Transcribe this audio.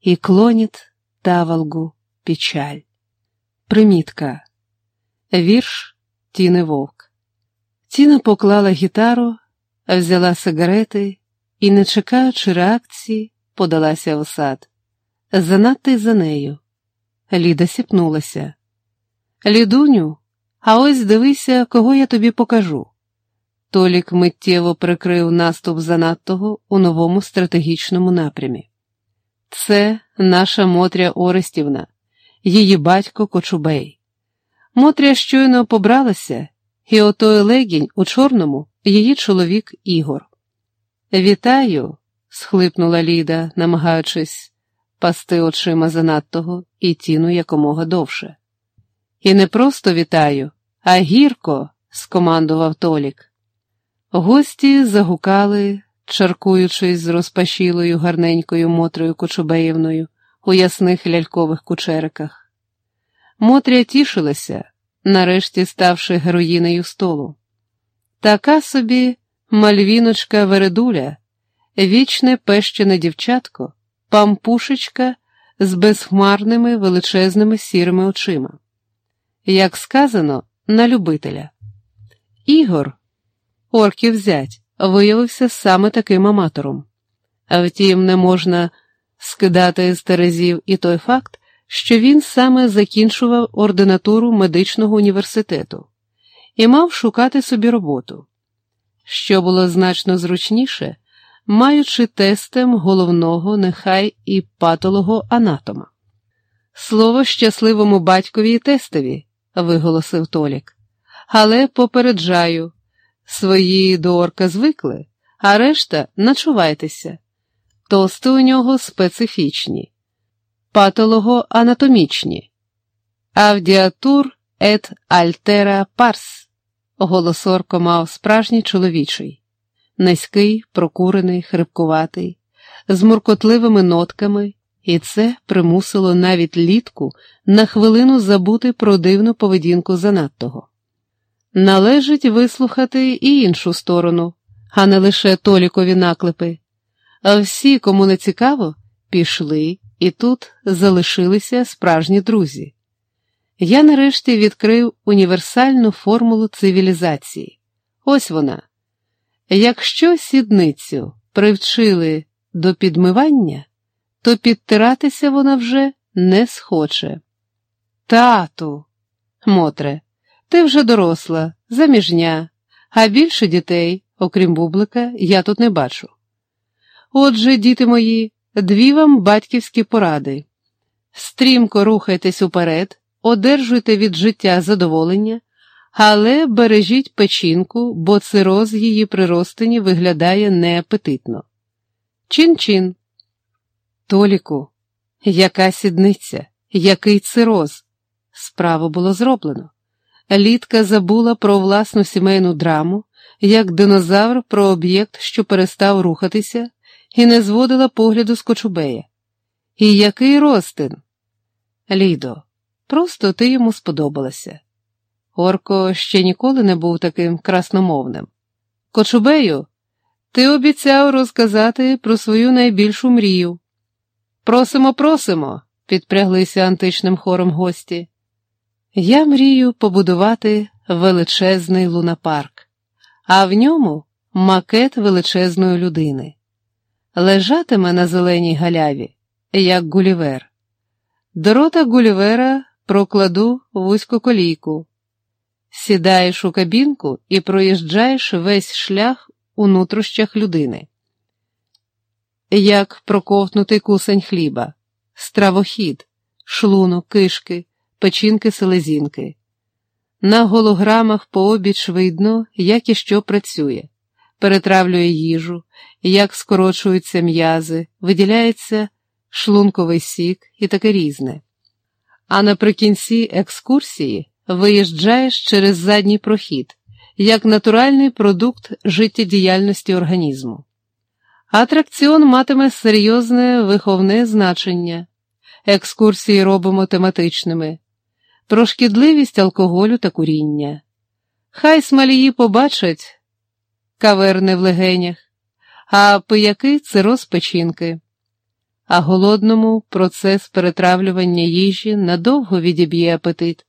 і клонит таволгу печаль. Примітка. Вірш Тіни Вовк. Тіна поклала гітару, взяла сигарети і, не чекаючи реакції, подалася в сад. Занадто й за нею. Ліда сіпнулася. Лідуню, а ось дивися, кого я тобі покажу. Толік миттєво прикрив наступ занадтого у новому стратегічному напрямі. Це наша Мотря Орестівна, її батько Кочубей. Мотря щойно побралася, і отой легінь у чорному її чоловік Ігор. Вітаю, схлипнула Ліда, намагаючись пасти очима занадтого і тіну якомога довше. І не просто вітаю, а гірко, скомандував Толік. Гості загукали, чаркуючись з розпашілою гарненькою Мотрою Кочубеївною у ясних лялькових кучериках. Мотря тішилася, нарешті ставши героїнею столу. Така собі мальвіночка Вередуля, вічне пещене дівчатко, пампушечка з безхмарними величезними сірими очима. Як сказано, на любителя. Ігор, орків зять, виявився саме таким аматором. А втім, не можна скидати з терезів і той факт, що він саме закінчував ординатуру медичного університету і мав шукати собі роботу, що було значно зручніше, маючи тестем головного, нехай і патолого анатома. Слово щасливому батькові і тестові, виголосив Толік, але попереджаю, свої до орка звикли, а решта начувайтеся. Тости у нього специфічні, патологоанатомічні, авдіатур ет альтера парс. Голос орко мав справжній чоловічий, низький, прокурений, хрипкуватий, з муркотливими нотками, і це примусило навіть літку на хвилину забути про дивну поведінку занадтого. Належить вислухати і іншу сторону, а не лише толікові наклепи. А всі, кому не цікаво, пішли і тут залишилися справжні друзі. Я нарешті відкрив універсальну формулу цивілізації. Ось вона. Якщо сідницю привчили до підмивання, то підтиратися вона вже не схоче. Тату, Мотре, ти вже доросла, заміжня, а більше дітей, окрім бублика, я тут не бачу. Отже, діти мої, дві вам батьківські поради. Стрімко рухайтесь уперед, одержуйте від життя задоволення, але бережіть печінку, бо цироз її при розтині виглядає неапетитно. Чин-чин. Толіку, яка сідниця, який цироз? Справу було зроблено. Літка забула про власну сімейну драму, як динозавр про об'єкт, що перестав рухатися, і не зводила погляду з Кочубея. І який ростин? Лідо, просто ти йому сподобалася. Орко ще ніколи не був таким красномовним. Кочубею, ти обіцяв розказати про свою найбільшу мрію. Просимо, просимо, підпряглися античним хором гості. Я мрію побудувати величезний лунапарк, а в ньому макет величезної людини. Лежатиме на зеленій галяві, як гулівер. До рота гулівера прокладу вузьку колійку. Сідаєш у кабінку і проїжджаєш весь шлях у нутрощах людини. Як проковтнутий кусень хліба, стравохід, шлунок, кишки печінки селезінки. На голограмах пообіч видно, як і що працює, перетравлює їжу, як скорочуються м'язи, виділяється шлунковий сік і таке різне. А наприкінці екскурсії виїжджаєш через задній прохід, як натуральний продукт життєдіяльності організму. Атракціон матиме серйозне виховне значення. Екскурсії робимо тематичними про шкідливість алкоголю та куріння. Хай смалії побачать каверни в легенях, а пияки цироз печінки. а голодному процес перетравлювання їжі надовго відіб'є апетит.